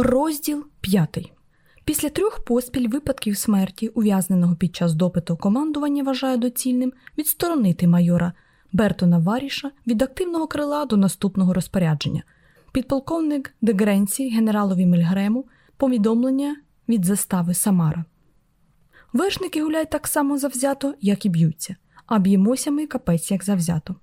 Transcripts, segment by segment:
Розділ п'ятий. Після трьох поспіль випадків смерті, ув'язненого під час допиту, командування вважає доцільним відсторонити майора Бертона Варіша від активного крила до наступного розпорядження. Підполковник Дегренці генералові Мельгрему повідомлення від застави Самара. Вершники гуляють так само завзято, як і б'ються, а б'ємося ми капець як завзято.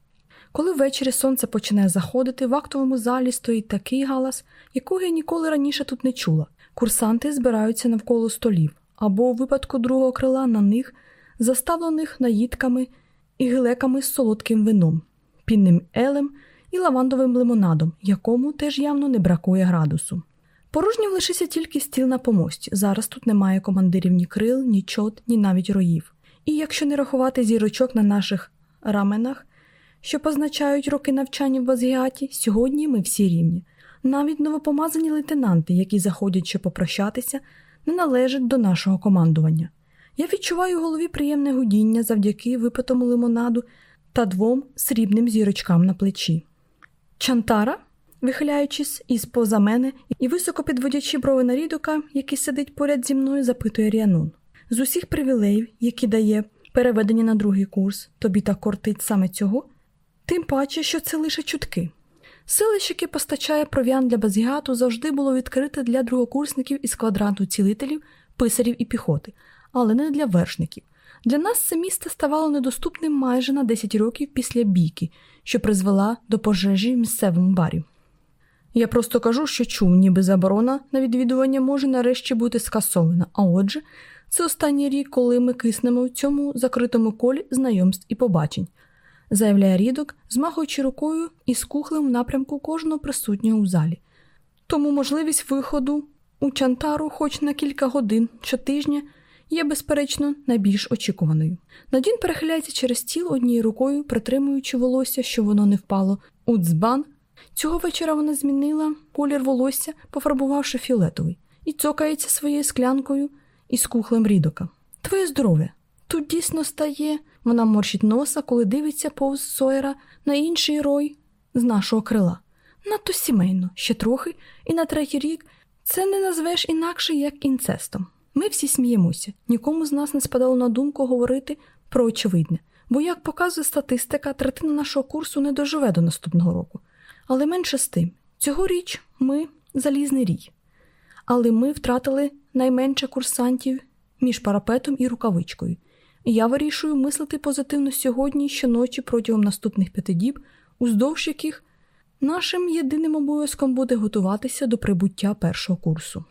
Коли ввечері сонце починає заходити, в актовому залі стоїть такий галас, якого я ніколи раніше тут не чула. Курсанти збираються навколо столів, або у випадку другого крила на них, заставлених наїдками і гилеками з солодким вином, пінним елем і лавандовим лимонадом, якому теж явно не бракує градусу. Порожнім лишився тільки стіл на помості. Зараз тут немає командирів ні крил, ні чот, ні навіть роїв. І якщо не рахувати зірочок на наших раменах, що позначають роки навчання в Базгіаті, сьогодні ми всі рівні. Навіть новопомазані лейтенанти, які заходять ще попрощатися, не належать до нашого командування. Я відчуваю в голові приємне гудіння завдяки випитому лимонаду та двом срібним зірочкам на плечі. Чантара, вихиляючись із поза мене і високо підводячи брови на рідока, який сидить поряд зі мною, запитує Ріанун. З усіх привілеїв, які дає переведення на другий курс, тобі так кортить саме цього, паче, що це лише чутки. Селище, яке постачає провіан для базгіату, завжди було відкрите для другокурсників із квадранту цілителів, писарів і піхоти, але не для вершників. Для нас це місто ставало недоступним майже на 10 років після бійки, що призвела до пожежі в місцевому барі. Я просто кажу, що чув, ніби заборона на відвідування може нарешті бути скасована, а отже, це останній рік, коли ми киснемо в цьому закритому колі знайомств і побачень, заявляє рідок, змахуючи рукою і скухлим в напрямку кожного присутнього у залі. Тому можливість виходу у Чантару, хоч на кілька годин щотижня, є, безперечно, найбільш очікуваною. Надін перехиляється через стіл однією рукою, притримуючи волосся, щоб воно не впало у дзбан. Цього вечора вона змінила колір волосся, пофарбувавши фіолетовий, і цокається своєю склянкою із кухлем рідока. Твоє здоров'я. Тут дійсно стає, вона морщить носа, коли дивиться повз Сойера на інший рой з нашого крила. Надто сімейно, ще трохи, і на третій рік це не назвеш інакше, як інцестом. Ми всі сміємося, нікому з нас не спадало на думку говорити про очевидне, бо, як показує статистика, третина нашого курсу не доживе до наступного року. Але менше з тим, цьогоріч ми залізний рій. Але ми втратили найменше курсантів між парапетом і рукавичкою. Я вирішую мислити позитивно сьогодні і щоночі протягом наступних п'яти діб, уздовж яких нашим єдиним обов'язком буде готуватися до прибуття першого курсу.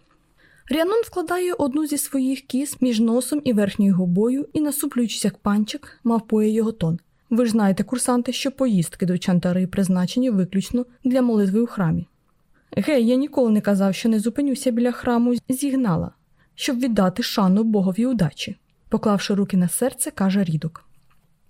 Ріанон вкладає одну зі своїх кіз між носом і верхньою губою і, насуплюючись як панчик, мавпує його тон. Ви ж знаєте, курсанти, що поїздки до Чантари призначені виключно для молитви у храмі. Гей, я ніколи не казав, що не зупинюся біля храму зігнала, щоб віддати шану богові удачі, поклавши руки на серце, каже рідок.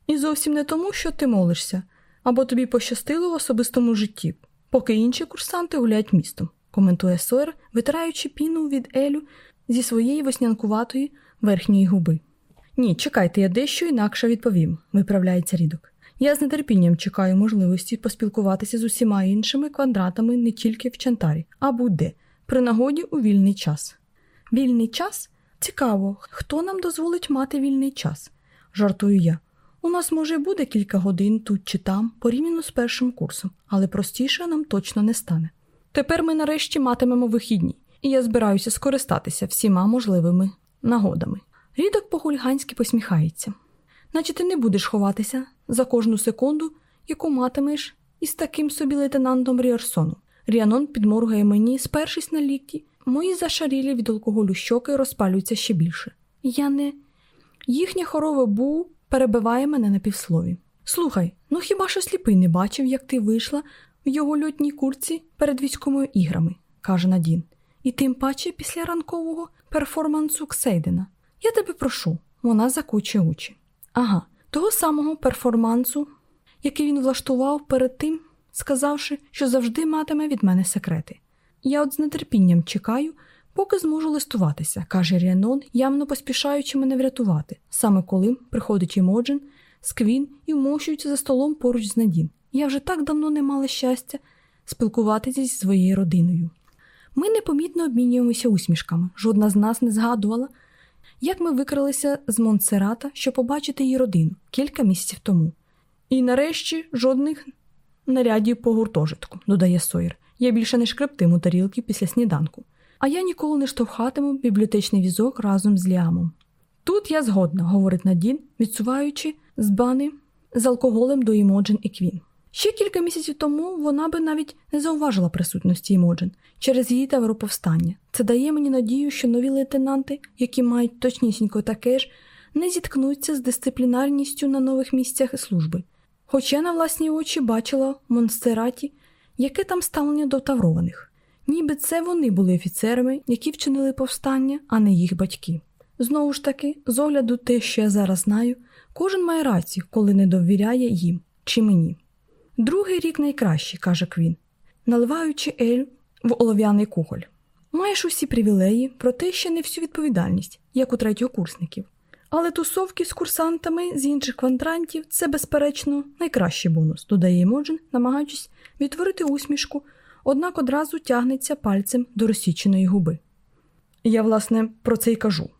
І зовсім не тому, що ти молишся, або тобі пощастило в особистому житті, поки інші курсанти гуляють містом, коментує Сойер, витираючи піну від Елю зі своєї веснянкуватої верхньої губи. Ні, чекайте, я дещо інакше відповім, виправляється рідок. Я з нетерпінням чекаю можливості поспілкуватися з усіма іншими квадратами не тільки в Чантарі, а будь-де, при нагоді у вільний час. Вільний час? Цікаво, хто нам дозволить мати вільний час? жартую я. У нас, може, буде кілька годин тут чи там, порівняно з першим курсом, але простіше нам точно не стане. Тепер ми нарешті матимемо вихідні, і я збираюся скористатися всіма можливими нагодами. Рідок по-хульганськи посміхається, наче ти не будеш ховатися за кожну секунду, яку матимеш із таким собі лейтенантом Ріарсоном. Ріанон підморгує мені, спершись на лікті, мої зашарілі від алкоголю щоки розпалюються ще більше. Я не. Їхнє хорове бу перебиває мене на півслові. Слухай, ну хіба що сліпий не бачив, як ти вийшла в його льотній курці перед військовими іграми, каже Надін. І тим паче після ранкового перформансу Ксейдена. Я тебе прошу, вона закучує очі. Ага, того самого перформансу, який він влаштував перед тим, сказавши, що завжди матиме від мене секрети. Я от з нетерпінням чекаю, поки зможу листуватися, каже Ріанон, явно поспішаючи мене врятувати, саме коли приходить Імоджен, Сквін і вмощується за столом поруч з Надін. Я вже так давно не мала щастя спілкуватися зі своєю родиною. Ми непомітно обмінюємося усмішками. Жодна з нас не згадувала, як ми викралися з Монсерата, щоб побачити її родину кілька місяців тому. І нарешті жодних нарядів по гуртожитку, додає Сойер. Я більше не шкрептиму тарілки після сніданку. А я ніколи не штовхатиму бібліотечний візок разом з Ліамом. Тут я згодна, говорить Надін, відсуваючи з бани з алкоголем до Імоджен і Квін. Ще кілька місяців тому вона би навіть не зауважила присутності Імоджен через її тавроповстання. Це дає мені надію, що нові лейтенанти, які мають точнісінько таке ж, не зіткнуться з дисциплінарністю на нових місцях служби. Хоч я на власні очі бачила в Монстераті, яке там ставлення до таврованих, ніби це вони були офіцерами, які вчинили повстання, а не їх батьки. Знову ж таки, з огляду те, що я зараз знаю, кожен має рацію, коли не довіряє їм чи мені. Другий рік найкращий, каже Квін, наливаючи ель в олов'яний кухоль. Маєш усі привілеї, проте ще не всю відповідальність, як у третьокурсників. Але тусовки з курсантами з інших квадрантів це, безперечно, найкращий бонус, додає Моджин, намагаючись відтворити усмішку, однак одразу тягнеться пальцем до розсіченої губи. Я, власне, про це й кажу.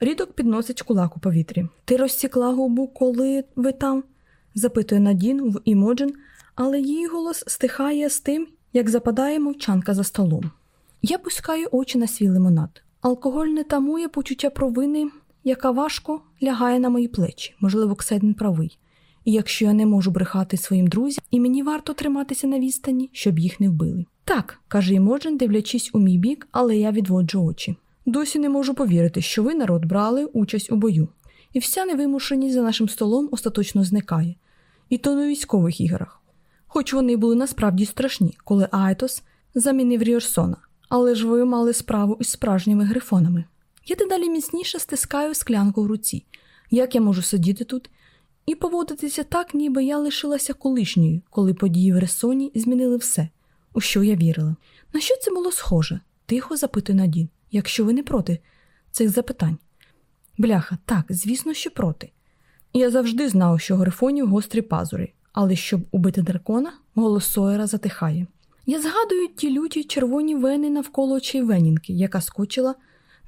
Рідок підносить кулак у повітрі. Ти розсікла губу, коли ви там? запитує Надін в Імоджин, але її голос стихає з тим, як западає мовчанка за столом. Я пускаю очі на свій лимонад. Алкоголь не тамує почуття провини, яка важко лягає на мої плечі, можливо, Кседен правий. І якщо я не можу брехати своїм друзям, і мені варто триматися на відстані, щоб їх не вбили. Так, каже Імоджен, дивлячись у мій бік, але я відводжу очі. Досі не можу повірити, що ви, народ, брали участь у бою, і вся невимушеність за нашим столом остаточно зникає, і то на військових іграх. Хоч вони були насправді страшні, коли Айтос замінив Ріорсона, але ж ви мали справу із справжніми грифонами. Я дедалі міцніше стискаю склянку в руці, як я можу сидіти тут і поводитися так, ніби я лишилася колишньою, коли події в Ресоні змінили все, у що я вірила. На що це було схоже? Тихо запитує Надін, якщо ви не проти цих запитань. Бляха, так, звісно, що проти. Я завжди знав, що грифонів гострі пазури, але щоб убити дракона, голос Сойера затихає. Я згадую ті люті червоні вени навколо очей Венінки, яка скочила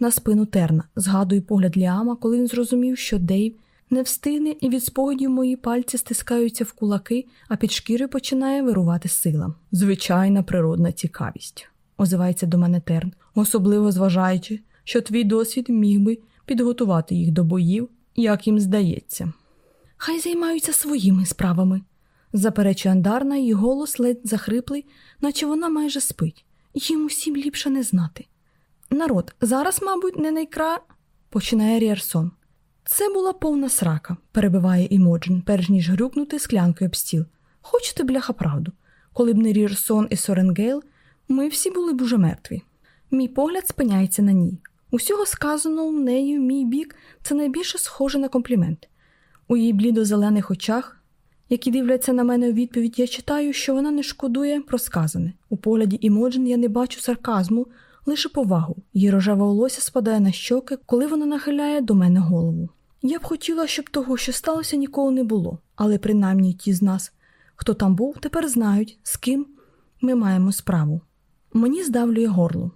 на спину терна, згадую погляд Ліама, коли він зрозумів, що Дейв не встигне, і від спогадів мої пальці стискаються в кулаки, а під шкірою починає вирувати сила. Звичайна природна цікавість, озивається до мене терн, особливо зважаючи, що твій досвід міг би підготувати їх до боїв, як їм здається. Хай займаються своїми справами, заперечує Андарна, її голос ледь захриплий, наче вона майже спить, їм усім ліпше не знати. Народ, зараз, мабуть, не найкра. починає Ріарсон. Це була повна срака, перебиває Імоджин, перш ніж грюкнути склянкою об стіл. Хочете, бляха, правду. Коли б не Ріорсон і Соренгейл, ми всі були б уже мертві. Мій погляд спиняється на ній. Усього сказаного в мій бік це найбільше схоже на комплімент. У її блідо-зелених очах, які дивляться на мене у відповідь, я читаю, що вона не шкодує про сказане. У погляді Імоджин я не бачу сарказму, лише повагу. Її рожеве волосся спадає на щоки, коли вона нахиляє до мене голову. Я б хотіла, щоб того, що сталося, ніколи не було, але принаймні ті з нас, хто там був, тепер знають, з ким ми маємо справу. Мені здавлює горло.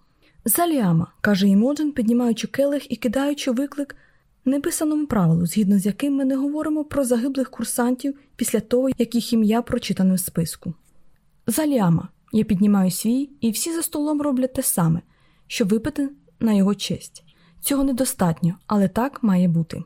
Заліама, каже Імоджин, піднімаючи келих і кидаючи виклик неписаному правилу, згідно з яким ми не говоримо про загиблих курсантів після того, як їх ім'я прочитане в списку. Заліама, я піднімаю свій, і всі за столом роблять те саме, щоб випити на його честь. Цього недостатньо, але так має бути.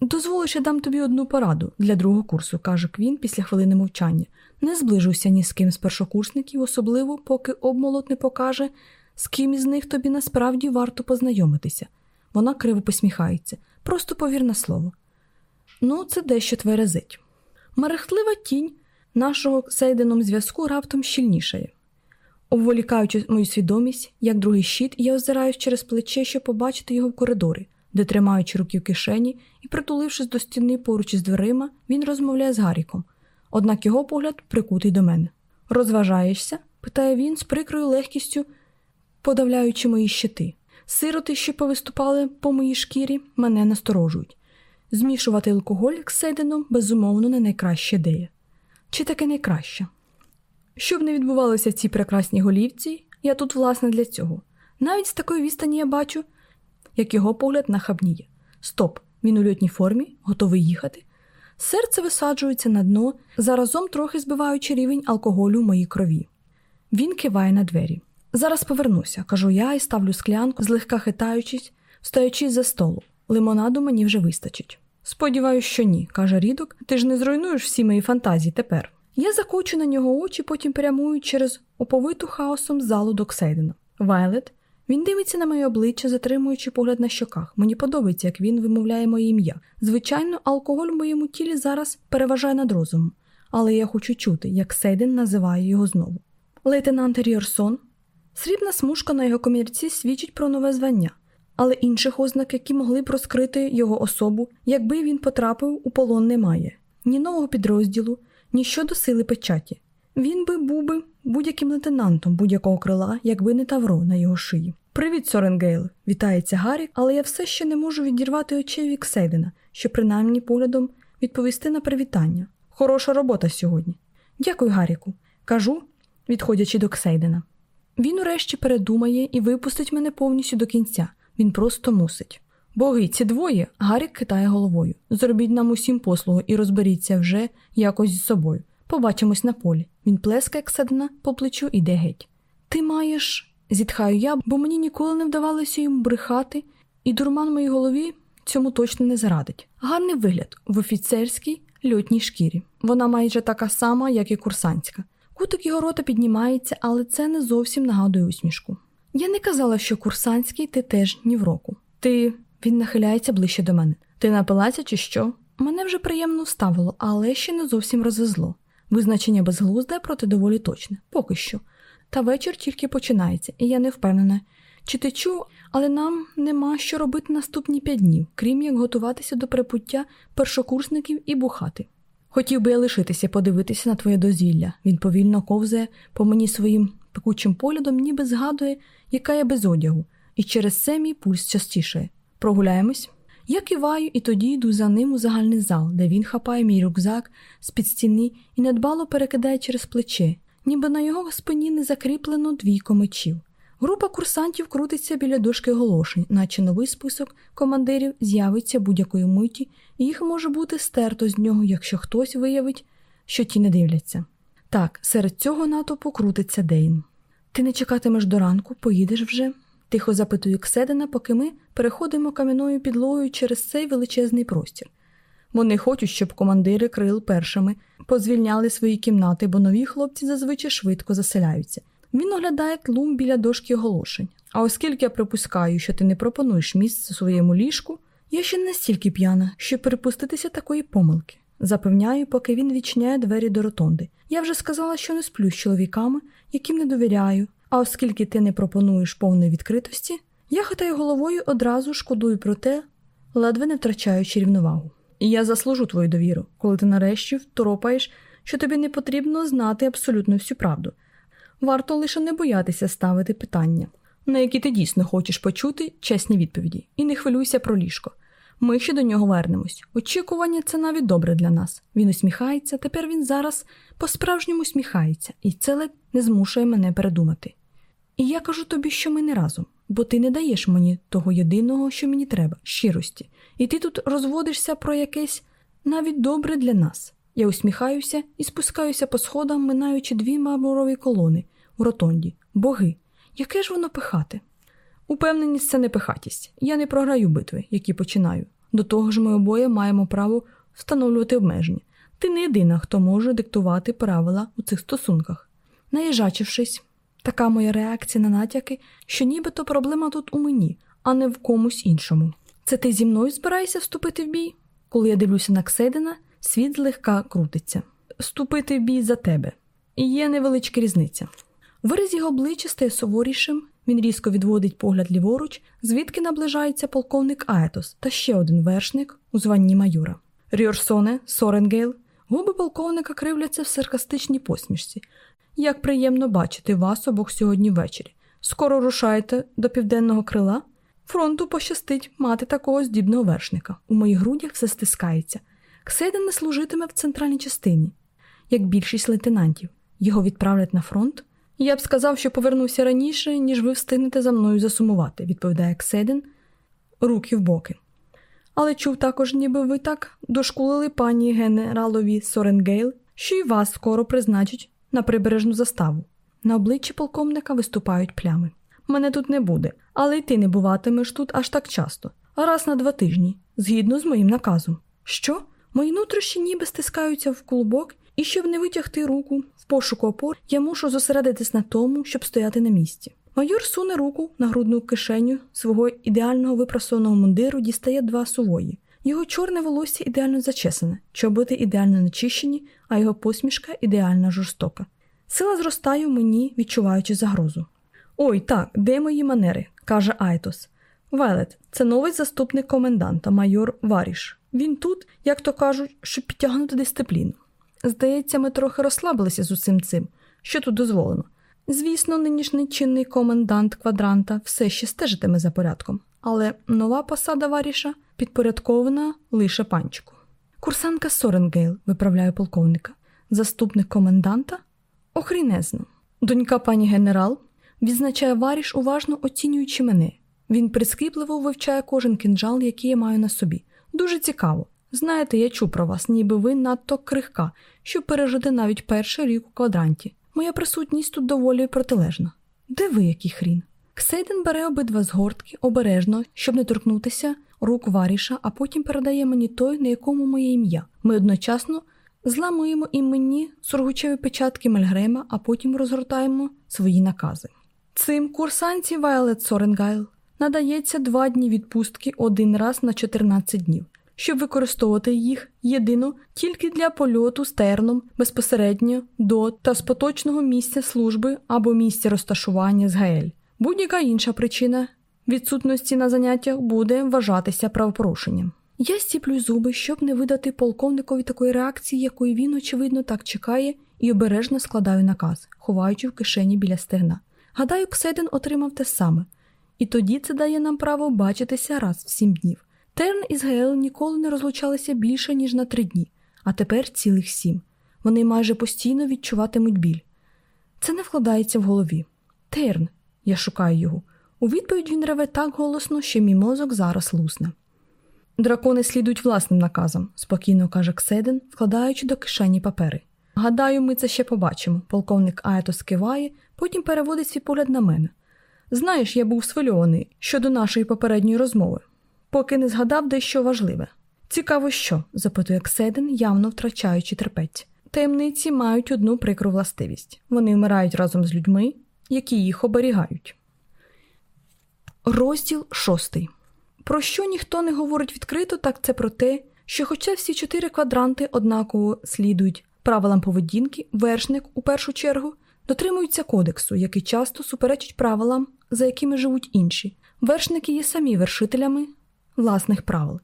Дозволиш, я дам тобі одну пораду для другого курсу, каже Квін після хвилини мовчання. Не зближуйся ні з ким з першокурсників, особливо, поки обмолот не покаже, з ким із них тобі насправді варто познайомитися. Вона криво посміхається, просто повір на слово. Ну, це дещо тверезить. Мерехтлива тінь нашого сейденом зв'язку раптом щільнішає. Обволікаючи мою свідомість, як другий щит, я озираюсь через плече, щоб побачити його в коридорі, де, тримаючи руки в кишені і притулившись до стіни поруч із дверима, він розмовляє з Гаріком. Однак його погляд прикутий до мене. Розважаєшся? питає він з прикрою легкістю, подавляючи мої щити. Сироти, що повиступали по моїй шкірі, мене насторожують. Змішувати алкоголь з седеном, безумовно, не найкраща ідея. Чи таке найкраще? Щоб не відбувалося в цій прекрасній голівці, я тут, власне, для цього. Навіть з такої відстані я бачу, як його погляд нахабніє. Стоп, він у льотній формі, готовий їхати. Серце висаджується на дно, заразом трохи збиваючи рівень алкоголю в моїй крові. Він киває на двері. Зараз повернуся, кажу я і ставлю склянку, злегка хитаючись, стоячи за столу. Лимонаду мені вже вистачить. Сподіваюсь, що ні, каже Рідок, ти ж не зруйнуєш всі мої фантазії тепер. Я закочу на нього очі, потім прямую через оповиту хаосом залу до Ксейдена. Вайлет. Він дивиться на моє обличчя, затримуючи погляд на щоках. Мені подобається, як він вимовляє моє ім'я. Звичайно, алкоголь в моєму тілі зараз переважає над розумом, але я хочу чути, як Сейден називає його знову. Лейтенант Ріорсон. Срібна смужка на його комірці свідчить про нове звання, але інших ознак, які могли б розкрити його особу, якби він потрапив у полон, немає ні нового підрозділу, ні щодо сили печаті. Він би був би будь-яким лейтенантом будь-якого крила, якби не тавро на його шиї. Привіт, Соренгейл! Вітається Гаррік, але я все ще не можу відірвати очей від Ксейдена, щоб принаймні поглядом відповісти на привітання. Хороша робота сьогодні. Дякую, Гарріку, кажу, відходячи до Ксейдена. Він урешті передумає і випустить мене повністю до кінця. Він просто мусить. Боги, ці двоє, Гаррік китає головою. Зробіть нам усім послугу і розберіться вже якось з собою. Побачимось на полі. Він плескає Кседена по плечу і йде геть. Ти маєш, зітхаю я, бо мені ніколи не вдавалося йому брехати, і дурман в моїй голові цьому точно не зарадить. Гарний вигляд в офіцерській льотній шкірі. Вона майже така сама, як і курсантська. Кутик його рота піднімається, але це не зовсім нагадує усмішку. Я не казала, що курсантський ти теж ні в року. Ти. Він нахиляється ближче до мене. Ти напилася чи що? Мене вже приємно вставило, але ще не зовсім розвезло. Визначення безглузде, проте доволі точне, поки що. Та вечір тільки починається, і я не впевнена, чи ти чув, але нам нема що робити наступні п'ять днів, крім як готуватися до припуття першокурсників і бухати. Хотів би я лишитися, подивитися на твоє дозвілля. Він повільно ковзає по мені своїм пекучим поглядом, ніби згадує, яка я без одягу, і через це мій пульс частішає. Прогуляємось? Я киваю і тоді йду за ним у загальний зал, де він хапає мій рюкзак з під стіни і недбало перекидає через плече, ніби на його спині не закріплено двійко мечів. Група курсантів крутиться біля дошки оголошень, наче новий список командирів з'явиться будь-якої миті, і їх може бути стерто з нього, якщо хтось виявить, що ті не дивляться. Так, серед цього натовпу крутиться Дейн. Ти не чекатимеш до ранку, поїдеш вже? Тихо запитую Кседена, поки ми переходимо кам'яною підлогою через цей величезний простір. Вони хочуть, щоб командири крил першими позвільняли свої кімнати, бо нові хлопці зазвичай швидко заселяються. Він оглядає тлум біля дошки оголошень. А оскільки я припускаю, що ти не пропонуєш місце своєму ліжку, я ще настільки п'яна, щоб перепуститися такої помилки. Запевняю, поки він відчиняє двері до ротонди. Я вже сказала, що не сплю з чоловіками, яким не довіряю, а оскільки ти не пропонуєш повної відкритості, я хитаю головою одразу шкодую про те, ледве не втрачаючи рівновагу. І я заслужу твою довіру, коли ти нарешті второпаєш, що тобі не потрібно знати абсолютно всю правду. Варто лише не боятися ставити питання, на які ти дійсно хочеш почути чесні відповіді, і не хвилюйся про ліжко. Ми ще до нього вернемось. Очікування це навіть добре для нас. Він усміхається, тепер він зараз по-справжньому усміхається, і це ледь не змушує мене передумати. І я кажу тобі, що ми не разом, бо ти не даєш мені того єдиного, що мені треба, щирості, і ти тут розводишся про якесь навіть добре для нас. Я усміхаюся і спускаюся по сходам, минаючи дві мармурові колони у ротонді. Боги, яке ж воно пихати? Упевненість це не пихатість. Я не програю битви, які починаю. До того ж, ми обоє маємо право встановлювати обмеження. Ти не єдина, хто може диктувати правила у цих стосунках. Наїжачившись, така моя реакція на натяки, що нібито проблема тут у мені, а не в комусь іншому. Це ти зі мною збираєшся вступити в бій? Коли я дивлюся на Кседена, світ злегка крутиться. Вступити в бій за тебе. І є невеличка різниця. Вираз його обличчя стає суворішим, він різко відводить погляд ліворуч, звідки наближається полковник Аетос та ще один вершник у званні майора. Ріорсоне, Соренгейл, губи полковника кривляться в саркастичній посмішці. Як приємно бачити вас обох сьогодні ввечері. Скоро рушаєте до південного крила? Фронту пощастить мати такого здібного вершника. У моїх грудях все стискається. Ксейден не служитиме в центральній частині, як більшість лейтенантів. Його відправлять на фронт. Я б сказав, що повернуся раніше, ніж ви встигнете за мною засумувати, відповідає Ксейден, руки в боки. Але чув також, ніби ви так дошкулили пані генералові Соренгейл, що й вас скоро призначать на прибережну заставу. На обличчі полковника виступають плями. Мене тут не буде, але й ти не буватимеш тут аж так часто, раз на два тижні, згідно з моїм наказом. Що? Мої нутрощі ніби стискаються в клубок, і щоб не витягти руку в пошуку опор, я мушу зосередитись на тому, щоб стояти на місці. Майор суне руку на грудну кишеню свого ідеального випрасованого мундиру, дістає два сувої. Його чорне волосся ідеально зачесане, чоботи ідеально начищені, а його посмішка ідеально жорстока. Сила зростає в мені, відчуваючи загрозу. Ой, так, де мої манери? каже Айтос. Велет, це новий заступник коменданта, майор Варіш. Він тут, як то кажуть, щоб підтягнути дисципліну. Здається, ми трохи розслабилися з усім цим, що тут дозволено. Звісно, нинішній чинний комендант квадранта все ще стежитиме за порядком, але нова посада Варіша підпорядкована лише панчику. Курсантка Соренгейл, виправляє полковника, заступник коменданта охрінезно. Донька пані генерал відзначає Варіш, уважно оцінюючи мене. Він прискіпливо вивчає кожен кінжал, який я маю на собі. Дуже цікаво. Знаєте, я чув про вас, ніби ви надто крихка, щоб пережити навіть перший рік у квадранті. Моя присутність тут доволі протилежна. Диви, який хрін. Ксейден бере обидва згортки обережно, щоб не торкнутися рук варіша, а потім передає мені той, на якому моє ім'я. Ми одночасно зламуємо імені сургучеві печатки Мельгрема, а потім розгортаємо свої накази. Цим курсанці Вайлет Соренгайл надається два дні відпустки один раз на 14 днів, щоб використовувати їх єдино тільки для польоту стерном безпосередньо до та з поточного місця служби або місця розташування з ГАЕЛь. Будь-яка інша причина відсутності на заняттях буде вважатися правопорушенням. Я стіплю зуби, щоб не видати полковникові такої реакції, якої він, очевидно, так чекає, і обережно складаю наказ, ховаючи в кишені біля стегна. Гадаю, Кседен отримав те саме, і тоді це дає нам право бачитися раз в сім днів. Терн і Згел ніколи не розлучалися більше, ніж на три дні, а тепер цілих сім. Вони майже постійно відчуватимуть біль. Це не вкладається в голові. Терн, я шукаю його. У відповідь він реве так голосно, що мій мозок зараз лусне. Дракони слідують власним наказам, спокійно каже Кседен, вкладаючи до кишені папери. Гадаю, ми це ще побачимо. Полковник Аетос киває, потім переводить свій погляд на мене. Знаєш, я був схвильований щодо нашої попередньої розмови, поки не згадав дещо важливе. Цікаво, що? запитує Кседен, явно втрачаючи терпець. Таємниці мають одну прикру властивість вони вмирають разом з людьми, які їх оберігають. Розділ шостий. Про що ніхто не говорить відкрито, так це про те, що, хоча всі чотири квадранти однаково слідують правилам поведінки, вершник, у першу чергу, дотримуються кодексу, який часто суперечить правилам, за якими живуть інші. Вершники є самі вершителями власних правил.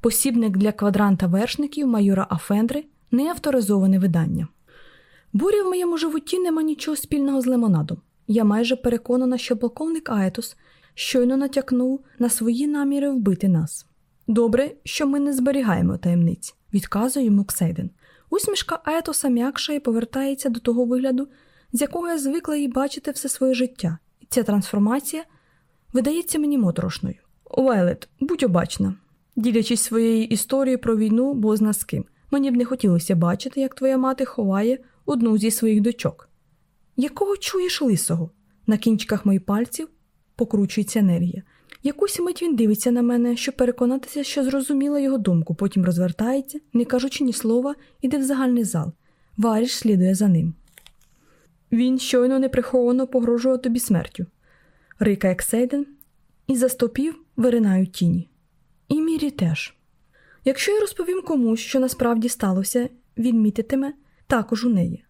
Посібник для квадранта вершників майора Афендри не авторизоване видання. Буря в моєму животі нема нічого спільного з лимонадом. Я майже переконана, що полковник Аетос щойно натякнув на свої наміри вбити нас. Добре, що ми не зберігаємо таємниць, відказує йому Ксейден. Усмішка Аетоса і повертається до того вигляду, з якого я звикла їй бачити все своє життя, і ця трансформація видається мені моторошною. Вайлет, будь обачна, ділячись своєю історією про війну, бозна з ким. Мені б не хотілося бачити, як твоя мати ховає одну зі своїх дочок. Якого чуєш лисого? На кінчиках моїх пальців покручується енергія. Якусь мить він дивиться на мене, щоб переконатися, що зрозуміла його думку, потім розвертається, не кажучи ні слова, іде в загальний зал. Варіш слідує за ним. Він щойно неприховано погрожував тобі смертю. Рикає Ксейден, і за стопів виринають тіні. І мірі теж. Якщо я розповім комусь, що насправді сталося, він мітитиме також у неї.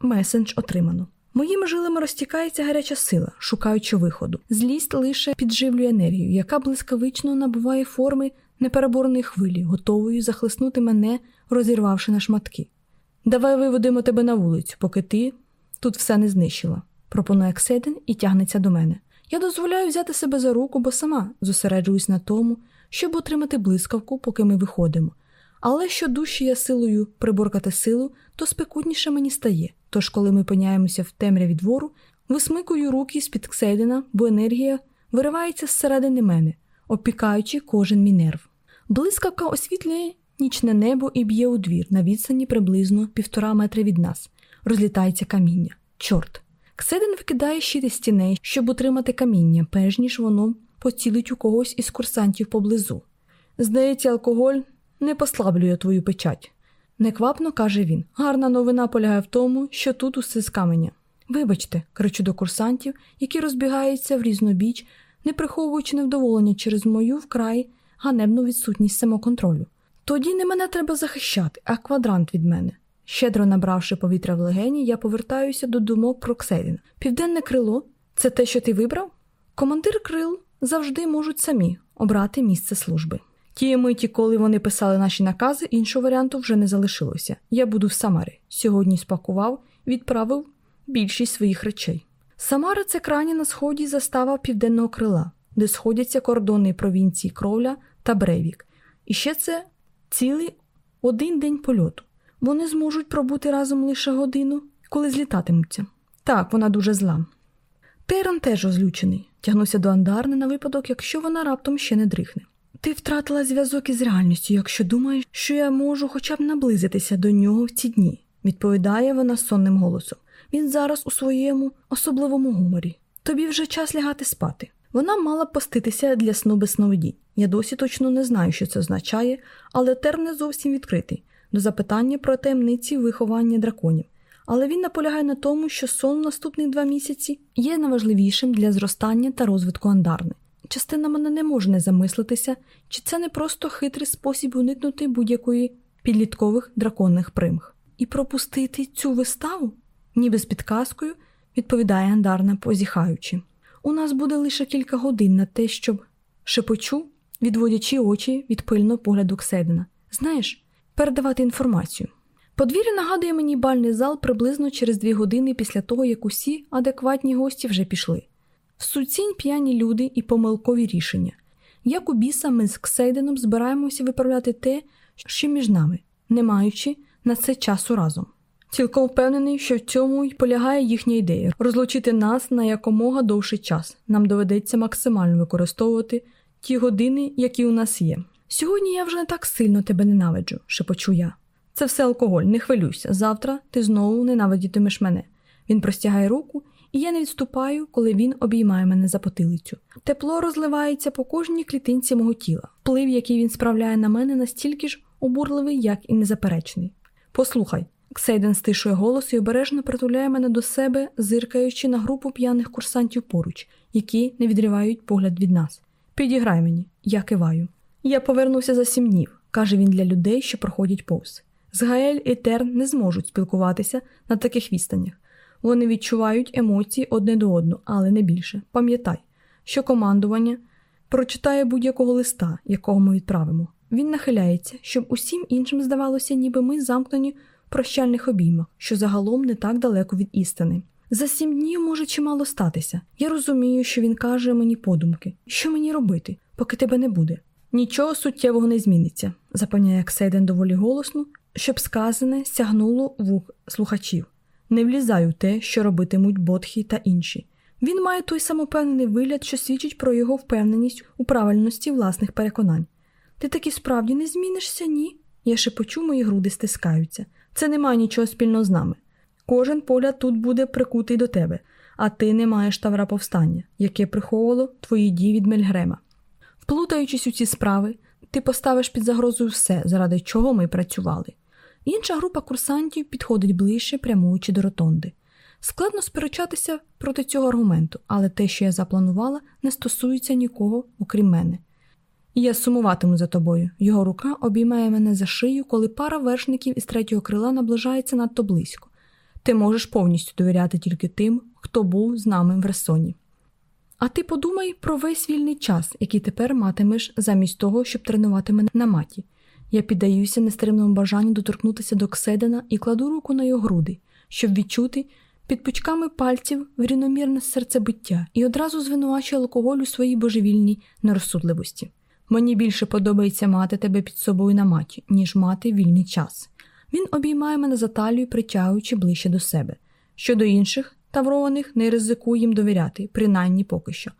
Месендж отримано. Моїми жилами розтікається гаряча сила, шукаючи виходу. Злість лише підживлює енергію, яка блискавично набуває форми непереборної хвилі, готовою захлеснути мене, розірвавши на шматки. Давай виведемо тебе на вулицю, поки ти тут все не знищила, пропонує Кседен і тягнеться до мене. Я дозволяю взяти себе за руку, бо сама зосереджуюсь на тому, щоб отримати блискавку, поки ми виходимо. Але що дужче я силою приборкати силу, то спекутніше мені стає. Тож, коли ми опиняємося в темряві двору, Висмикую руки з-під Ксейдена, бо енергія виривається зсередини мене, опікаючи кожен мій нерв. Блискавка освітлює нічне небо і б'є у двір на відстані приблизно півтора метри від нас. Розлітається каміння. Чорт. Кседен викидає щити з тіней, щоб утримати каміння, перш ніж воно поцілить у когось із курсантів поблизу. Здається, алкоголь не послаблює твою печать. Неквапно каже він. Гарна новина полягає в тому, що тут усе з каменя. Вибачте, кричу до курсантів, які розбігаються в різнобіч, не приховуючи невдоволення через мою вкрай ганебну відсутність самоконтролю. Тоді не мене треба захищати, а квадрант від мене. Щедро набравши повітря в легені, я повертаюся до думок про Кселін. Південне крило це те, що ти вибрав? Командир крил завжди можуть самі обрати місце служби. Тієї миті, коли вони писали наші накази, іншого варіанту вже не залишилося. Я буду в Самарі. Сьогодні спакував, відправив більшість своїх речей. Самара це крані на сході застава південного крила, де сходяться кордони провінції Кровля та Брейвік. І ще це цілий один день польоту. Вони зможуть пробути разом лише годину, коли злітатимуться. Так, вона дуже зла. Теран теж розлючений, тягнуся до андарни на випадок, якщо вона раптом ще не дрихне. Ти втратила зв'язок із реальністю, якщо думаєш, що я можу хоча б наблизитися до нього в ці дні, відповідає вона сонним голосом. Він зараз у своєму особливому гуморі. Тобі вже час лягати спати. Вона мала поститися для сну без сновидінь. Я досі точно не знаю, що це означає, але Тер не зовсім відкритий до запитання про таємниці виховання драконів. Але він наполягає на тому, що сон в наступних два місяці є найважливішим для зростання та розвитку андарни. Частина мене не може не замислитися, чи це не просто хитрий спосіб уникнути будь-якої підліткових драконних примх. І пропустити цю виставу, ніби з підказкою, відповідає Андарна, позіхаючи. У нас буде лише кілька годин на те, щоб шепочу, відводячи очі від пильного погляду Кседина. Знаєш, передавати інформацію. Подвір'я нагадує мені бальний зал приблизно через дві години після того, як усі адекватні гості вже пішли. Суцінь п'яні люди і помилкові рішення. Як у біса, ми з Ксейденом збираємося виправляти те, що між нами, не маючи на це часу разом. Цілком впевнений, що в цьому й полягає їхня ідея розлучити нас на якомога довший час. Нам доведеться максимально використовувати ті години, які у нас є. Сьогодні я вже не так сильно тебе ненавиджу, шепочу я. Це все алкоголь, не хвилюйся. Завтра ти знову ненавидітимеш мене. Він простягає руку, і я не відступаю, коли він обіймає мене за потилицю. Тепло розливається по кожній клітинці мого тіла. Вплив, який він справляє на мене, настільки ж обурливий, як і незаперечний. Послухай, Ксейден стишує голос і обережно притуляє мене до себе, зиркаючи на групу п'яних курсантів поруч, які не відривають погляд від нас. Підіграй мені, я киваю. Я повернувся за сім днів, каже він для людей, що проходять повз. Згаель і Терн не зможуть спілкуватися на таких відстанях. Вони відчувають емоції одне до одного, але не більше. Пам'ятай, що командування прочитає будь-якого листа, якого ми відправимо. Він нахиляється, щоб усім іншим здавалося, ніби ми замкнені в прощальних обіймах, що загалом не так далеко від істини. За сім днів може чимало статися. Я розумію, що він каже мені подумки. Що мені робити, поки тебе не буде? Нічого суттєвого не зміниться, запевняє Ксейден доволі голосно, щоб сказане стягнуло вух слухачів. Не влізай у те, що робитимуть Ботхі та інші. Він має той самопевнений вигляд, що свідчить про його впевненість у правильності власних переконань. Ти таки справді не змінишся, ні? Я шепочу, мої груди стискаються. Це не має нічого спільного з нами. Кожен погляд тут буде прикутий до тебе, а ти не маєш тавра повстання, яке приховувало твої дії від Мельгрема. Вплутаючись у ці справи, ти поставиш під загрозою все, заради чого ми працювали. Інша група курсантів підходить ближче, прямуючи до ротонди. Складно сперечатися проти цього аргументу, але те, що я запланувала, не стосується нікого, окрім мене. І я сумуватиму за тобою. Його рука обіймає мене за шию, коли пара вершників із третього крила наближається надто близько. Ти можеш повністю довіряти тільки тим, хто був з нами в Ресоні. А ти подумай про весь вільний час, який тепер матимеш замість того, щоб тренувати мене на маті. Я піддаюся нестримному бажанню доторкнутися до Кседена і кладу руку на його груди, щоб відчути під пучками пальців врівномірне серцебиття і одразу звинувачує алкоголь у своїй божевільній нерозсудливості. Мені більше подобається мати тебе під собою на маті, ніж мати вільний час. Він обіймає мене за талію, притягуючи ближче до себе. Щодо інших, таврованих не ризикую їм довіряти, принаймні поки що.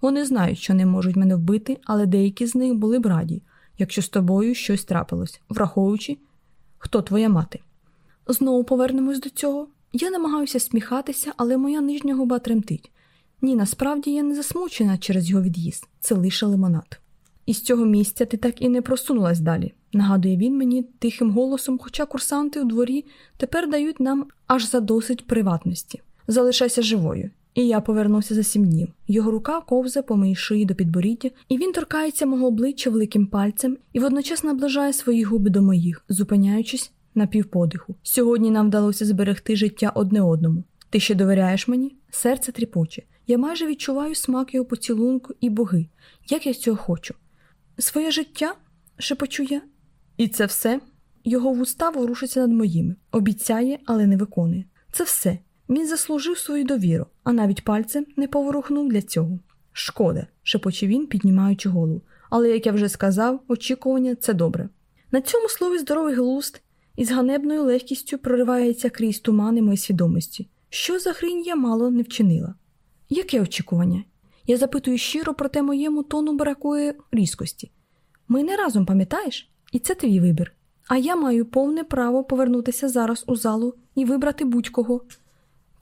Вони знають, що не можуть мене вбити, але деякі з них були б раді, якщо з тобою щось трапилось, враховуючи, хто твоя мати. Знову повернемось до цього. Я намагаюся сміхатися, але моя нижня губа тремтить. Ні, насправді я не засмучена через його від'їзд, це лише лимонад. Із цього місця ти так і не просунулась далі, нагадує він мені тихим голосом, хоча курсанти у дворі тепер дають нам аж за досить приватності. Залишайся живою. І я повернувся за сім днів. Його рука ковзе по моїй шиї до підборіддя, і він торкається мого обличчя великим пальцем і водночас наближає свої губи до моїх, зупиняючись на півподиху. Сьогодні нам вдалося зберегти життя одне одному. Ти ще довіряєш мені? Серце тріпоче. Я майже відчуваю смак його поцілунку і боги, як я цього хочу. Своє життя, шепочу я, і це все. Його вуста ворушаться над моїми, обіцяє, але не виконує. Це все. Він заслужив свою довіру, а навіть пальцем не поворухнув для цього. Шкода, шепоче він, піднімаючи голову. Але, як я вже сказав, очікування це добре. На цьому слові здоровий глузд із ганебною легкістю проривається крізь тумани моєї свідомості. Що за хрінь я мало не вчинила? Яке очікування? Я запитую щиро, проте моєму тону бракує різкості. Ми не разом пам'ятаєш? І це твій вибір. А я маю повне право повернутися зараз у залу і вибрати будь-кого,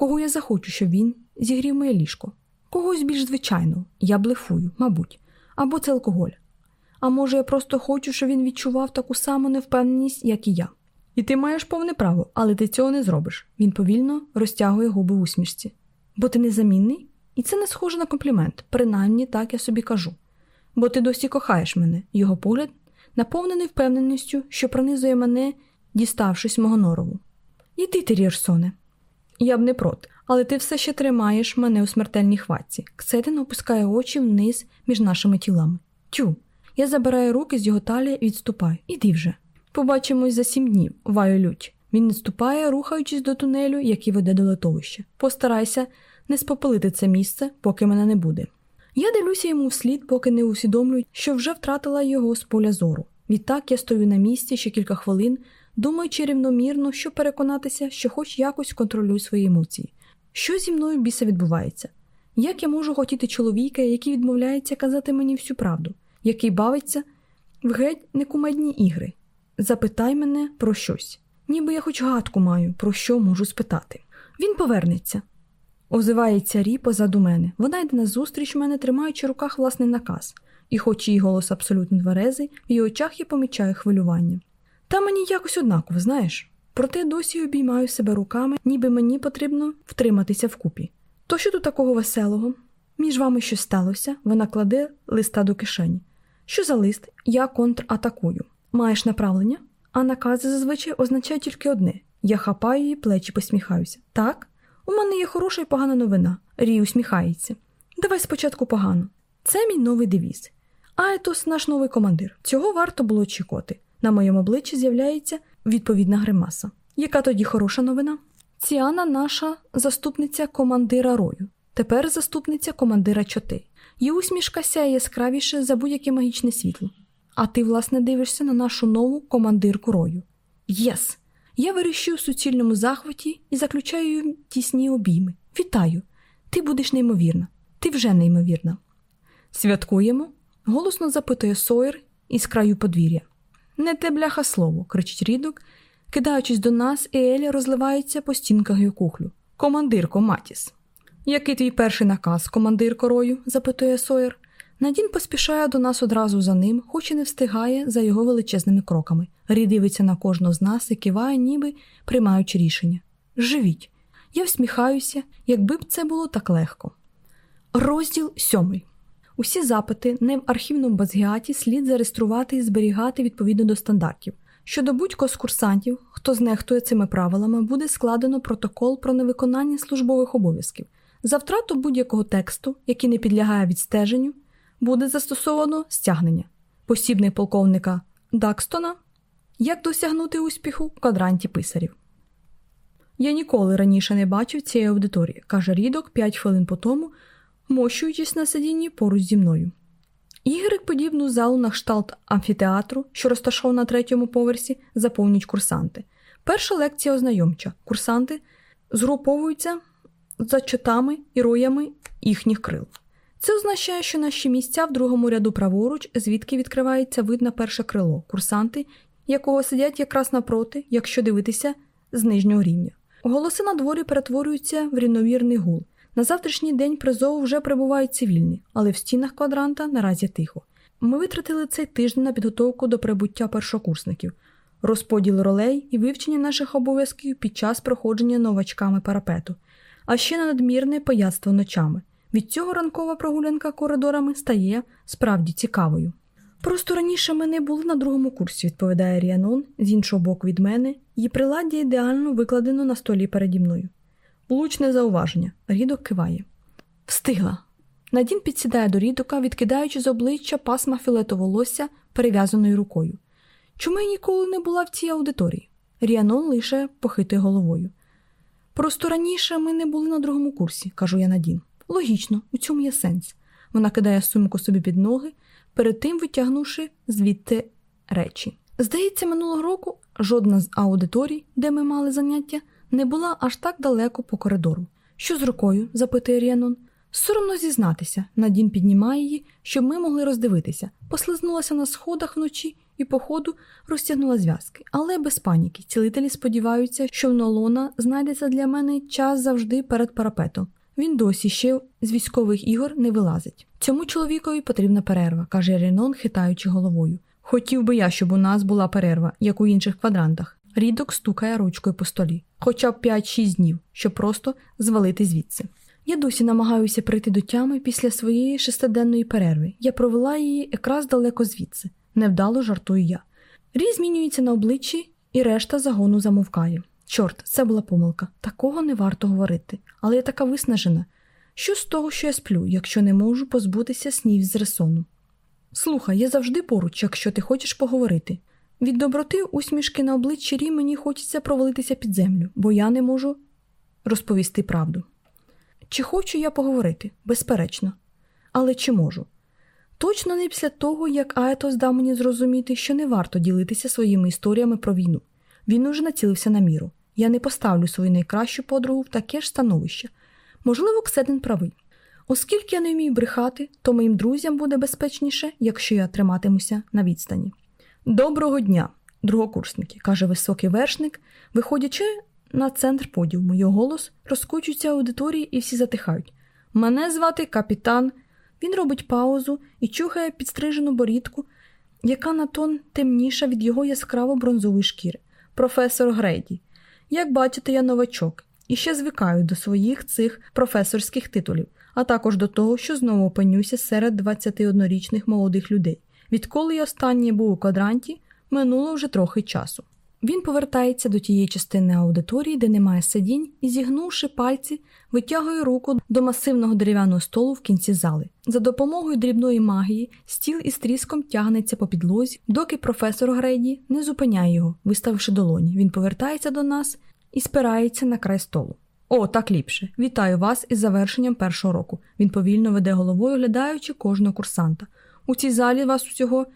кого я захочу, щоб він зігрів моє ліжко. Когось більш звичайного, я блефую, мабуть, або це алкоголь. А може, я просто хочу, щоб він відчував таку саму невпевненість, як і я. І ти маєш повне право, але ти цього не зробиш. Він повільно розтягує губи в усмішці. Бо ти незамінний? І це не схоже на комплімент, принаймні так я собі кажу. Бо ти досі кохаєш мене, його погляд, наповнений впевненістю, що пронизує мене, діставшись мого норову. Іди ти, Рірсоне. Я б не проти, але ти все ще тримаєш мене у смертельній хватці. Ксетин опускає очі вниз між нашими тілами. Тю, я забираю руки з його талії і відступаю. Іди вже. Побачимось за сім днів, ваю лють. Він відступає, рухаючись до тунелю, який веде до литовища. Постарайся не спопилити це місце, поки мене не буде. Я дивлюся йому вслід, поки не усвідомлюю, що вже втратила його з поля зору. Відтак я стою на місці ще кілька хвилин, думаючи рівномірно, щоб переконатися, що хоч якось контролюю свої емоції. Що зі мною біса відбувається? Як я можу хотіти чоловіка, який відмовляється казати мені всю правду, який бавиться в геть некумедні ігри? Запитай мене про щось, ніби я хоч гадку маю, про що можу спитати. Він повернеться. Озивається Рі позаду мене. Вона йде назустріч мене, тримаючи в руках власний наказ, і, хоч її голос абсолютно тверезий, в її очах я помічаю хвилювання. Та мені якось однаково, знаєш. Проте досі обіймаю себе руками, ніби мені потрібно втриматися вкупі. То що тут такого веселого? Між вами щось сталося, вона кладе листа до кишені. Що за лист? Я контратакую. Маєш направлення? А накази зазвичай означають тільки одне я хапаю її плечі, посміхаюся. Так? У мене є хороша і погана новина. Рій усміхається. Давай спочатку погано. Це мій новий девіз. Аетос наш новий командир. Цього варто було очікувати. На моєму обличчі з'являється відповідна гримаса. Яка тоді хороша новина? Ціана наша заступниця командира рою, тепер заступниця командира чоти. Її усмішка сяє яскравіше за будь-яке магічне світло. А ти, власне, дивишся на нашу нову командирку рою. Yes! Я верещу в суцільному захваті і заключаю тісні обійми. Вітаю! Ти будеш неймовірна, ти вже неймовірна. Святкуємо? голосно запитує Сойер із краю подвір'я. Не те бляха слово, кричить Рідок, кидаючись до нас, і ель розливається по стінках його кухлю. Командирко Матіс. Який твій перший наказ, командир корою? запитує Сойер. Надін поспішає до нас одразу за ним, хоч і не встигає за його величезними кроками. Рі дивиться на кожного з нас і киває, ніби приймаючи рішення. Живіть. Я всміхаюся, якби б це було так легко. Розділ сьомий. Усі запити не в архівному базгіаті слід зареєструвати і зберігати відповідно до стандартів. Щодо будь-кого з курсантів, хто знехтує цими правилами, буде складено протокол про невиконання службових обов'язків. За втрату будь-якого тексту, який не підлягає відстеженню, буде застосовано стягнення. Посібник полковника Дакстона Як досягнути успіху в квадранті писарів. Я ніколи раніше не бачив цієї аудиторії, каже Рідок п'ять хвилин по тому, мощуючись на сидінні поруч зі мною. Ігрик подібну залу на кшталт амфітеатру, що розташований на третьому поверсі, заповнюють курсанти. Перша лекція ознайомча. Курсанти згруповуються за чотами і роями їхніх крил. Це означає, що наші місця в другому ряду праворуч, звідки відкривається вид на перше крило, курсанти, якого сидять якраз напроти, якщо дивитися з нижнього рівня. Голоси на дворі перетворюються в рівновірний гул. На завтрашній день призову вже прибувають цивільні, але в стінах квадранта наразі тихо. Ми витратили цей тиждень на підготовку до прибуття першокурсників, розподіл ролей і вивчення наших обов'язків під час проходження новачками парапету, а ще на надмірне пояство ночами. Від цього ранкова прогулянка коридорами стає справді цікавою. Просто раніше ми не були на другому курсі, відповідає Ріанон з іншого боку від мене, її приладдя ідеально викладено на столі переді мною. Влучне зауваження. Рідок киває. Встигла. Надін підсідає до рідока, відкидаючи з обличчя пасма філетового волосся перев'язаною рукою. Чому я ніколи не була в цій аудиторії? Ріанон лише похитує головою. Просто раніше ми не були на другому курсі, кажу я Надін. Логічно, у цьому є сенс. Вона кидає сумку собі під ноги, перед тим витягнувши звідти речі. Здається, минулого року жодна з аудиторій, де ми мали заняття, не була аж так далеко по коридору. Що з рукою? запитує Ріанон. Соромно зізнатися, Надін піднімає її, щоб ми могли роздивитися, послизнулася на сходах вночі і, по ходу, розтягнула зв'язки. Але без паніки. Цілителі сподіваються, що в Нолона знайдеться для мене час завжди перед парапетом. Він досі ще з військових ігор не вилазить. Цьому чоловікові потрібна перерва, каже Ренон, хитаючи головою. Хотів би я, щоб у нас була перерва, як у інших квадрантах. Рідок стукає ручкою по столі, хоча б 5-6 днів, щоб просто звалити звідси. Я досі намагаюся прийти до тями після своєї шестиденної перерви. Я провела її якраз далеко звідси. Невдало жартую я. Рій змінюється на обличчі, і решта загону замовкає. Чорт, це була помилка. Такого не варто говорити, але я така виснажена. Що з того, що я сплю, якщо не можу позбутися снів з ресону? Слухай, я завжди поруч, якщо ти хочеш поговорити. Від доброти усмішки на обличчі Рі мені хочеться провалитися під землю, бо я не можу розповісти правду. Чи хочу я поговорити? Безперечно. Але чи можу? Точно не після того, як Аетос дав мені зрозуміти, що не варто ділитися своїми історіями про війну. Він уже націлився на міру. Я не поставлю свою найкращу подругу в таке ж становище. Можливо, Кседен правий. Оскільки я не вмію брехати, то моїм друзям буде безпечніше, якщо я триматимуся на відстані. Доброго дня, другокурсники, каже високий вершник, виходячи на центр подіуму. Його голос розкочується аудиторії і всі затихають. Мене звати капітан. Він робить паузу і чухає підстрижену борідку, яка на тон темніша від його яскраво бронзової шкіри. Професор Грейді. Як бачите, я новачок і ще звикаю до своїх цих професорських титулів, а також до того, що знову опинюся серед 21-річних молодих людей. Відколи я останній був у квадранті, минуло вже трохи часу. Він повертається до тієї частини аудиторії, де немає сидінь, і, зігнувши пальці, витягує руку до масивного дерев'яного столу в кінці зали. За допомогою дрібної магії стіл із тріском тягнеться по підлозі, доки професор Грейді не зупиняє його, виставивши долоні. Він повертається до нас і спирається на край столу. О, так ліпше. Вітаю вас із завершенням першого року. Він повільно веде головою, оглядаючи кожного курсанта. У цій залі вас усього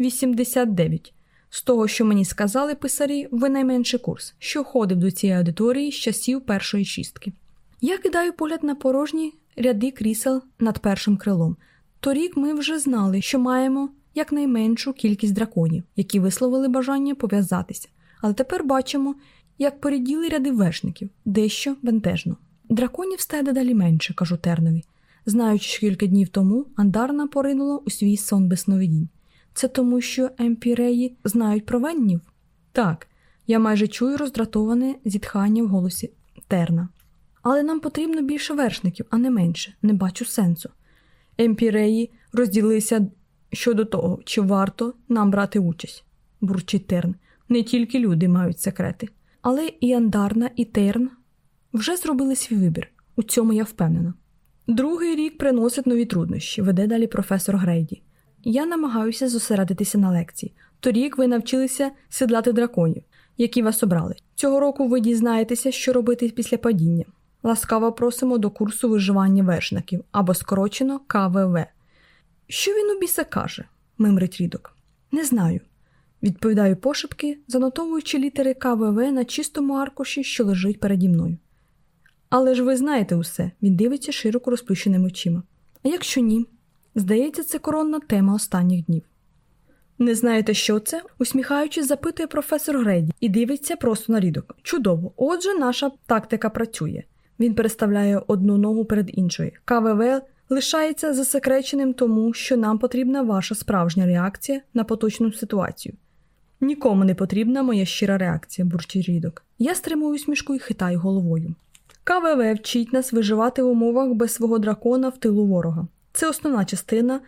89. З того, що мені сказали писарі, ви найменший курс, що ходив до цієї аудиторії з часів першої шістки. Я кидаю погляд на порожні ряди крісел над першим крилом. Торік ми вже знали, що маємо якнайменшу кількість драконів, які висловили бажання пов'язатися, але тепер бачимо, як поріділи ряди вершників, дещо бентежно. Драконів стає дедалі менше, кажу Тернові, знаючи, що кілька днів тому Андарна поринула у свій сон без сновидінь. Це тому, що емпіреї знають про веннів? Так, я майже чую роздратоване зітхання в голосі Терна. Але нам потрібно більше вершників, а не менше, не бачу сенсу. Емпіреї розділилися щодо того, чи варто нам брати участь, бурчить Терн. Не тільки люди мають секрети. Але і Андарна, і Терн вже зробили свій вибір. У цьому я впевнена. Другий рік приносить нові труднощі, веде далі професор Грейді. Я намагаюся зосередитися на лекції. Торік ви навчилися сідлати драконів, які вас обрали. Цього року ви дізнаєтеся, що робити після падіння. Ласкаво просимо до курсу виживання вершників або скорочено КВВ. Що він у біса каже? мимрить рідок. Не знаю. Відповідаю пошепки, занотовуючи літери КВВ на чистому аркуші, що лежить переді мною. Але ж ви знаєте усе, він дивиться широко розплющеними очима. А якщо ні? Здається, це коронна тема останніх днів. Не знаєте, що це? усміхаючись, запитує професор Греді і дивиться просто на рідок. Чудово, отже, наша тактика працює. Він переставляє одну ногу перед іншою. КВВ лишається засекреченим тому, що нам потрібна ваша справжня реакція на поточну ситуацію. Нікому не потрібна моя щира реакція, бурчить рідок. Я стримую усмішку і хитаю головою. КВВ вчить нас виживати в умовах без свого дракона в тилу ворога. Це основна частина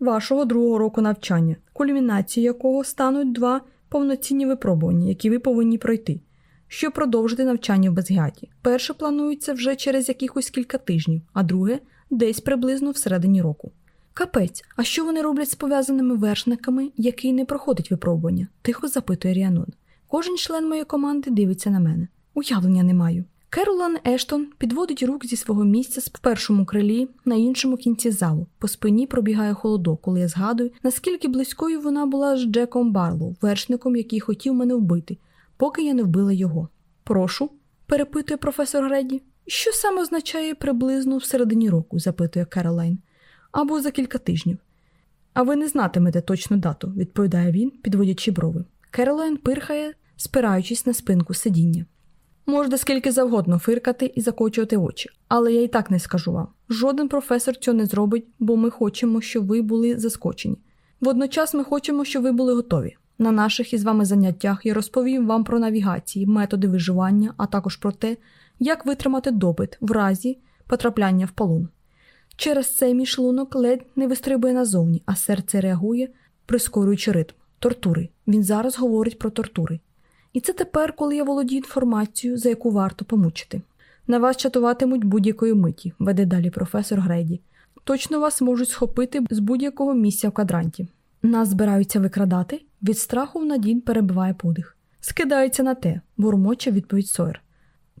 вашого другого року навчання, кульмінацією якого стануть два повноцінні випробування, які ви повинні пройти, щоб продовжити навчання в Безгяті. Перше планується вже через якихось кілька тижнів, а друге десь приблизно всередині року. Капець, а що вони роблять з пов'язаними вершниками, який не проходить випробування? тихо запитує Ріанон. Кожен член моєї команди дивиться на мене. Уявлення не маю. Керолан Ештон підводить рук зі свого місця в першому крилі на іншому кінці залу. По спині пробігає холодок, коли я згадую, наскільки близькою вона була з Джеком Барлоу, вершником, який хотів мене вбити, поки я не вбила його. Прошу, перепитує професор Греді. Що саме означає приблизно в середині року? запитує Керолайн. Або за кілька тижнів. А ви не знатимете точну дату, відповідає він, підводячи брови. Керолайн пирхає, спираючись на спинку сидіння. Можете скільки завгодно фиркати і закочувати очі, але я і так не скажу вам. Жоден професор цього не зробить, бо ми хочемо, щоб ви були заскочені. Водночас ми хочемо, щоб ви були готові. На наших із вами заняттях я розповім вам про навігації, методи виживання, а також про те, як витримати допит в разі потрапляння в полон. Через це мій шлунок ледь не вистрибує назовні, а серце реагує, прискорюючи ритм. Тортури. Він зараз говорить про тортури. І це тепер, коли я володію інформацією, за яку варто помучити. На вас чатуватимуть будь-якої миті, веде далі професор Грейді. Точно вас можуть схопити з будь-якого місця в квадранті. Нас збираються викрадати, від страху в Надін перебиває подих. Скидається на те, бурмоче відповідь Сойер.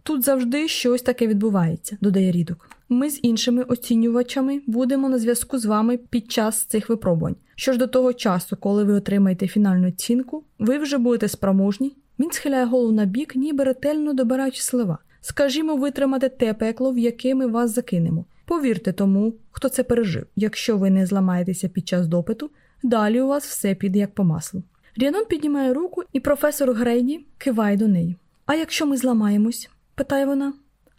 Тут завжди щось таке відбувається, додає рідок. Ми з іншими оцінювачами будемо на зв'язку з вами під час цих випробувань. Що ж до того часу, коли ви отримаєте фінальну оцінку, ви вже будете спроможні він схиляє голову на бік, ніби ретельно добираючи слова. Скажімо, витримати те пекло, в яке ми вас закинемо. Повірте тому, хто це пережив. Якщо ви не зламаєтеся під час допиту, далі у вас все піде як по маслу. Ріанон піднімає руку, і професор Грейді киває до неї. А якщо ми зламаємось? питає вона.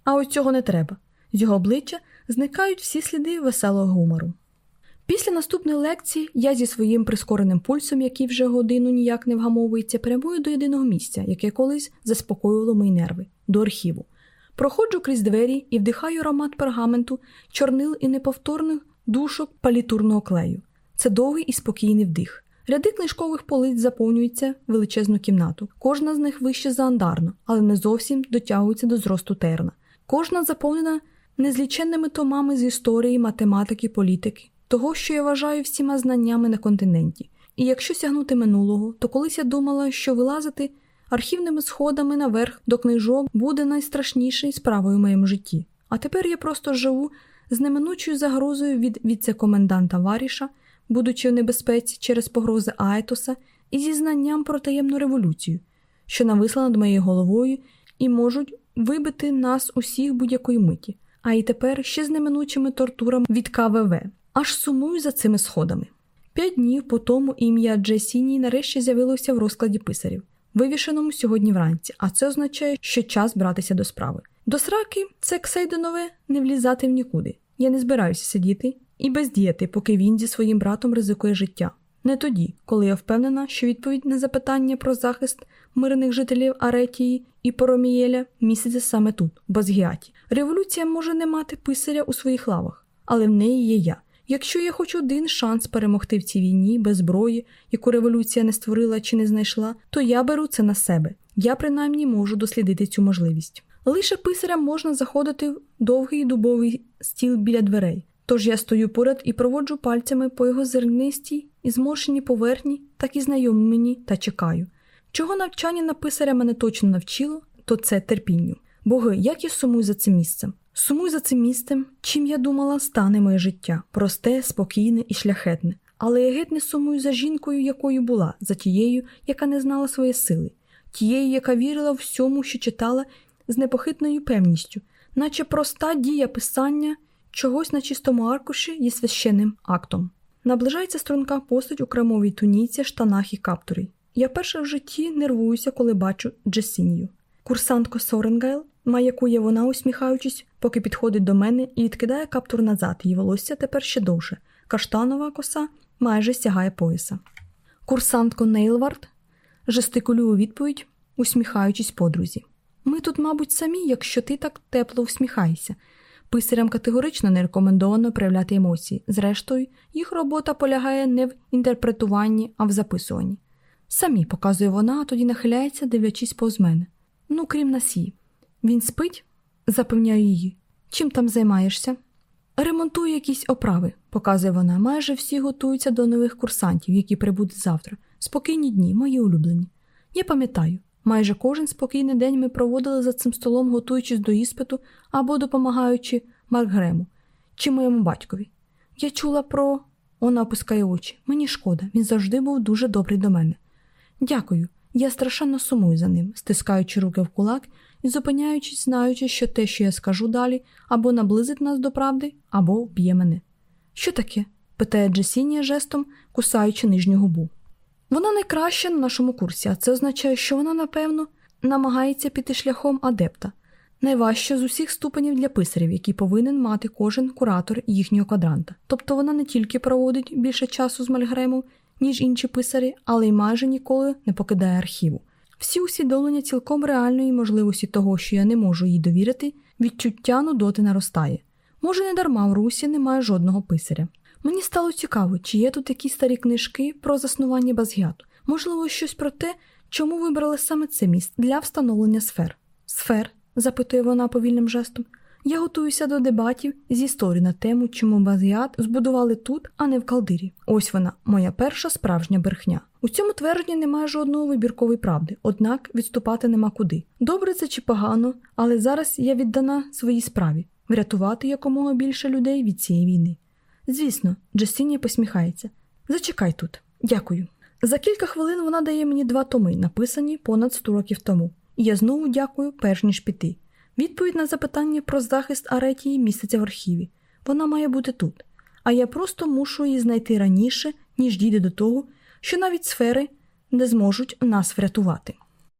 А ось цього не треба. З його обличчя зникають всі сліди веселого гумору. Після наступної лекції я зі своїм прискореним пульсом, який вже годину ніяк не вгамовується, прямую до єдиного місця, яке колись заспокоювало мої нерви до архіву. Проходжу крізь двері і вдихаю аромат пергаменту, чорнил і неповторних душок палітурного клею. Це довгий і спокійний вдих. Ряди книжкових полиць заповнюються величезну кімнату. Кожна з них вище за андарну, але не зовсім дотягується до зросту терна. Кожна заповнена незліченними томами з історії, математики, політики того, що я вважаю всіма знаннями на континенті. І якщо сягнути минулого, то колись я думала, що вилазити архівними сходами наверх до книжок буде найстрашнішою справою в моєму житті. А тепер я просто живу з неминучою загрозою від віце-коменданта Варіша, будучи в небезпеці через погрози Айтоса і зі знанням про таємну революцію, що нависла над моєю головою і можуть вибити нас усіх будь-якої миті, а й тепер ще з неминучими тортурами від КВВ. Аж сумую за цими сходами. П'ять днів по тому ім'я Джесіні нарешті з'явилося в розкладі писарів, вивішеному сьогодні вранці, а це означає, що час братися до справи. До сраки це Ксейденове не влізати в нікуди. Я не збираюся сидіти і бездіяти, поки він зі своїм братом ризикує життя. Не тоді, коли я впевнена, що відповідь на запитання про захист мирних жителів Аретії і Поромієля місяця саме тут, в Базгіаті. Революція може не мати писаря у своїх лавах, але в неї є я. Якщо є хоч один шанс перемогти в цій війні без зброї, яку революція не створила чи не знайшла, то я беру це на себе. Я принаймні можу дослідити цю можливість. Лише писарям можна заходити в довгий дубовий стіл біля дверей. Тож я стою поряд і проводжу пальцями по його зернистій і зморшеній поверхні, так і знайомі мені, та чекаю. Чого навчання на писаря мене точно навчило, то це терпінню. Боги, як я сумую за цим місцем. Сумуй за цим місцем, чим я думала, стане моє життя просте, спокійне і шляхетне. Але я геть не сумую за жінкою, якою була, за тією, яка не знала своєї сили, тією, яка вірила всьому, що читала з непохитною певністю, наче проста дія писання чогось на чистому аркуші є священним актом. Наближається струнка постать у кремовій туніці, штанах і каптурі. Я перше в житті нервуюся, коли бачу Джесінію. Курсантко Соренгейл, маякує вона, усміхаючись, поки підходить до мене і відкидає каптур назад, її волосся тепер ще довше. Каштанова коса майже сягає пояса. Курсантко Нейлвард жестикулює у відповідь, усміхаючись подрузі. Ми тут, мабуть, самі, якщо ти так тепло усміхаєшся. Писарям категорично не рекомендовано проявляти емоції. Зрештою, їх робота полягає не в інтерпретуванні, а в записуванні. Самі показує вона, а тоді нахиляється, дивлячись повз мене. Ну, крім насії. Він спить, запевняю її. Чим там займаєшся? Ремонтую якісь оправи, показує вона. Майже всі готуються до нових курсантів, які прибудуть завтра. Спокійні дні, мої улюблені. Я пам'ятаю, майже кожен спокійний день ми проводили за цим столом, готуючись до іспиту або допомагаючи Маркгрему чи моєму батькові. Я чула про. Вона опускає очі. Мені шкода, він завжди був дуже добрий до мене. Дякую, я страшенно сумую за ним, стискаючи руки в кулак і зупиняючись, знаючи, що те, що я скажу далі, або наблизить нас до правди, або вб'є мене. Що таке? питає Джесінія жестом, кусаючи нижню губу. Вона найкраща на нашому курсі, а це означає, що вона, напевно, намагається піти шляхом адепта, найважче з усіх ступенів для писарів, які повинен мати кожен куратор їхнього квадранта. Тобто вона не тільки проводить більше часу з Мальгремом, ніж інші писарі, але й майже ніколи не покидає архіву. Всі усвідомлення цілком реальної можливості того, що я не можу їй довірити, відчуття нудоти наростає. Може, не дарма в Русі немає жодного писаря. Мені стало цікаво, чи є тут якісь старі книжки про заснування Базгіату. Можливо, щось про те, чому вибрали саме це місце для встановлення сфер. Сфер? запитує вона повільним жестом. Я готуюся до дебатів з історії на тему, чому Базгіат збудували тут, а не в Калдирі. Ось вона, моя перша справжня брехня. У цьому твердженні немає жодної вибіркової правди, однак відступати нема куди. Добре це чи погано, але зараз я віддана своїй справі врятувати якомога більше людей від цієї війни. Звісно, Джастінія посміхається. Зачекай тут, дякую. За кілька хвилин вона дає мені два томи, написані понад 100 років тому, і я знову дякую, перш ніж піти. Відповідь на запитання про захист Аретії міститься в архіві. Вона має бути тут. А я просто мушу її знайти раніше, ніж дійде до того, що навіть сфери не зможуть нас врятувати.